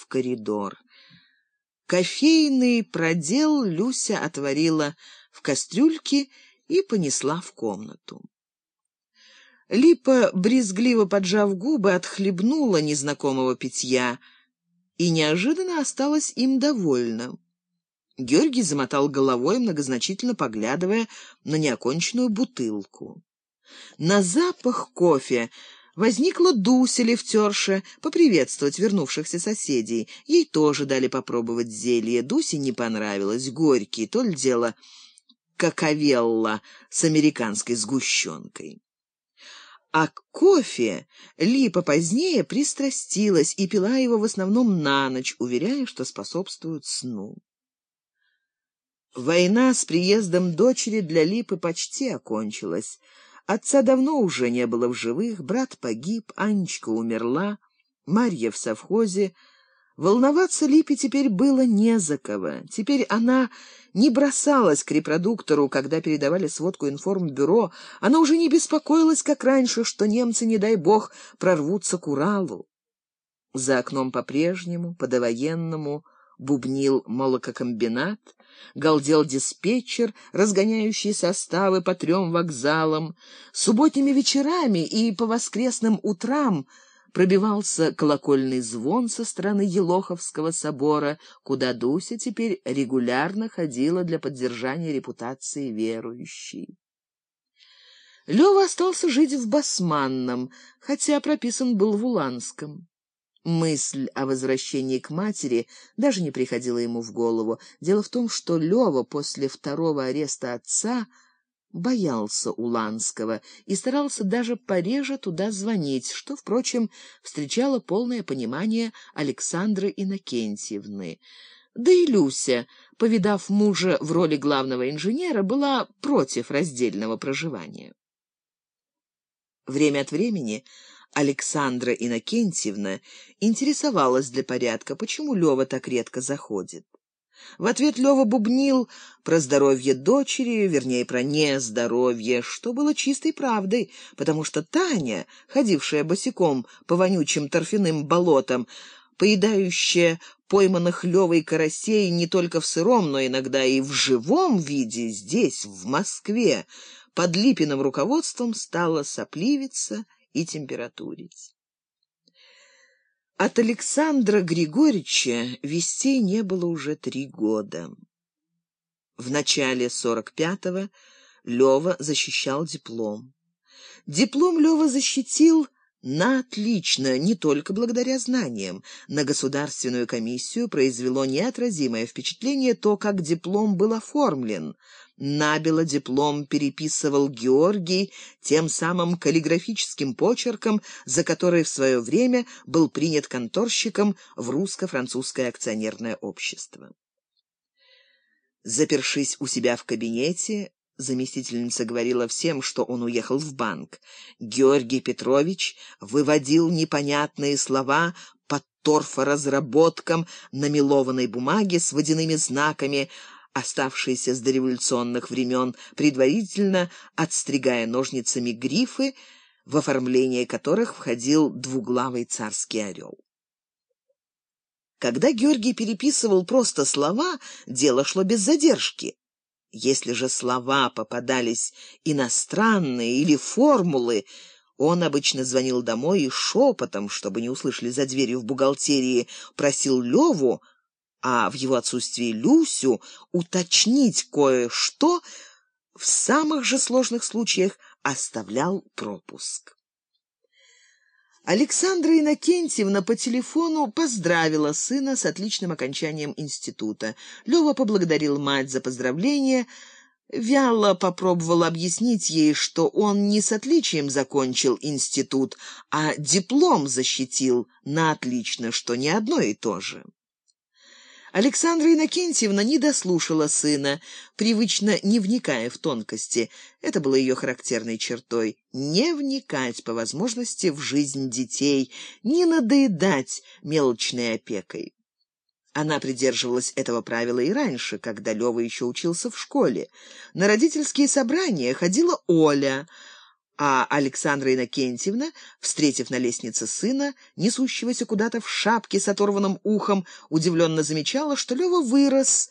в коридор. Кофейный продел Люся отворила в кастрюльке и понесла в комнату. Липа, брезгливо поджав губы, отхлебнула незнакомого питья и неожиданно осталась им довольна. Георгий замотал головой, многозначительно поглядывая на неоконченную бутылку. На запах кофе возникла Дуся Левтерша поприветствовать вернувшихся соседей. Ей тоже дали попробовать зелье. Дусе не понравилось, горький, то ли дело какавелла с американской сгущенкой. А кофе Липа позднее пристрастилась и пила его в основном на ночь, уверяя, что способствует сну. Война с приездом дочери для Липы почти окончилась. Отца давно уже не было в живых, брат погиб, Анечка умерла, Марья в совхозе. Волноваться Липе теперь было не за кого. Теперь она не бросалась к репродуктору, когда передавали сводку информбюро. Она уже не беспокоилась, как раньше, что немцы, не дай бог, прорвутся к Уралу. За окном по-прежнему, по-довоенному, бубнил молококомбинат, галдел диспетчер, разгоняющий составы по трем вокзалам. Субботними вечерами и по воскресным утрам пробивался колокольный звон со стороны Елоховского собора, куда Дуся теперь регулярно ходила для поддержания репутации верующей. Лёва остался жить в Басманном, хотя прописан был в Уланском. Мысль о возвращении к матери даже не приходила ему в голову. Дело в том, что Лёва после второго ареста отца боялся Уланского и старался даже пореже туда звонить, что, впрочем, встречало полное понимание Александры Иннокентьевны. Да и Люся, повидав мужа в роли главного инженера, была против раздельного проживания. Время от времени Александра Иннокентьевна интересовалась для порядка, почему Лёва так редко заходит. В ответ Лёва бубнил про здоровье дочери, вернее, про нездоровье, что было чистой правдой, потому что Таня, ходившая босиком по вонючим торфяным болотам, поедающая пойманных Лёвой карасей не только в сыром, но иногда и в живом виде здесь, в Москве, под Липиным руководством стала сопливиться и температурить. От Александра Григорьевича вестей не было уже три года. В начале 45-го Лёва защищал диплом. Диплом Лёва защитил на отлично, не только благодаря знаниям. На государственную комиссию произвело неотразимое впечатление то, как диплом был оформлен. Набело диплом переписывал Георгий тем самым каллиграфическим почерком, за который в свое время был принят конторщиком в русско-французское акционерное общество. Запершись у себя в кабинете, заместительница говорила всем, что он уехал в банк. Георгий Петрович выводил непонятные слова под торфоразработкам на мелованной бумаге с водяными знаками, оставшиеся с дореволюционных времен, предварительно отстригая ножницами грифы, в оформление которых входил двуглавый царский орел. Когда Георгий переписывал просто слова, дело шло без задержки. Если же слова попадались иностранные или формулы, он обычно звонил домой и шепотом, чтобы не услышали за дверью в бухгалтерии, просил Леву а в его отсутствии Люсю уточнить кое-что, в самых же сложных случаях оставлял пропуск. Александра Иннокентьевна по телефону поздравила сына с отличным окончанием института. Лёва поблагодарил мать за поздравление, вяло попробовал объяснить ей, что он не с отличием закончил институт, а диплом защитил на отлично, что не одно и то же. Александра Иннокентьевна не дослушала сына, привычно не вникая в тонкости. Это было ее характерной чертой — не вникать по возможности в жизнь детей, не надоедать мелочной опекой. Она придерживалась этого правила и раньше, когда Лёва еще учился в школе. На родительские собрания ходила Оля, а Александра Иннокентьевна, встретив на лестнице сына, несущегося куда-то в шапке с оторванным ухом, удивленно замечала, что Лёва вырос